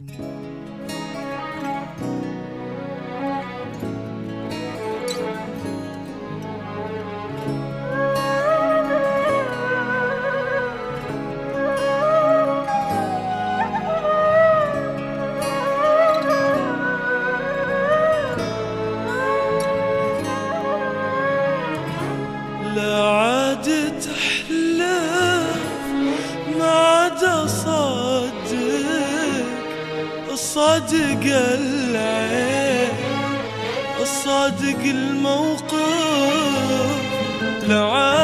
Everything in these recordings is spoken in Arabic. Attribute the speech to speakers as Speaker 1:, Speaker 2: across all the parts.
Speaker 1: لا عاد تحلف الصادق العين الصادق الموقف. لا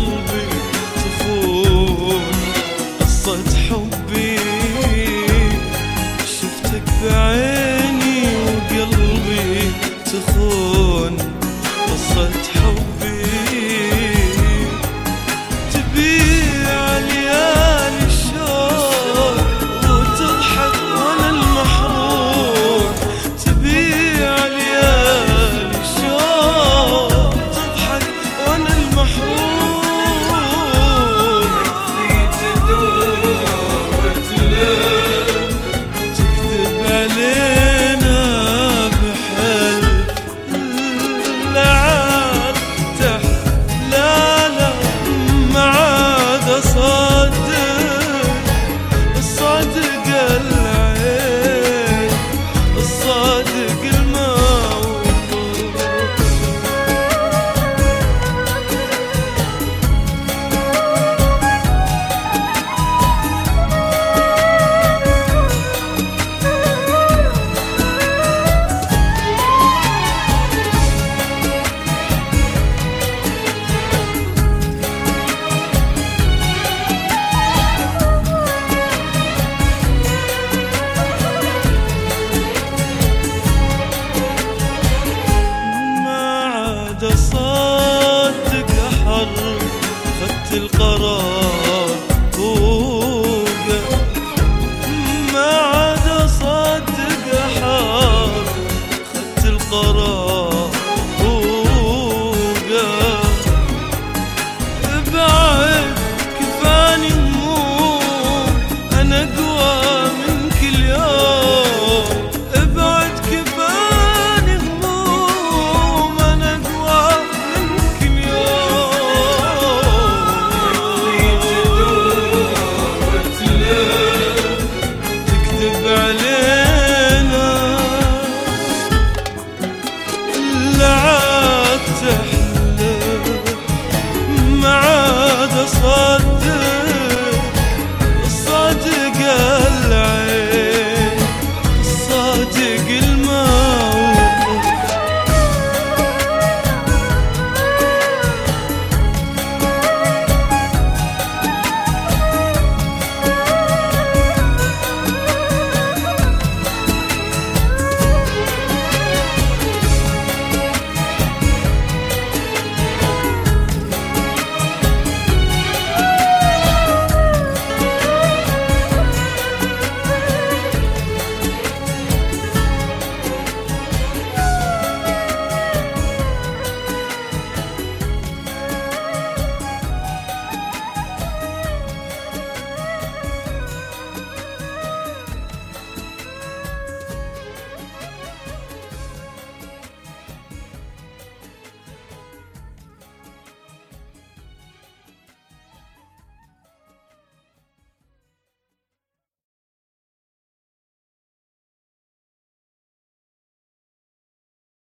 Speaker 1: kalbi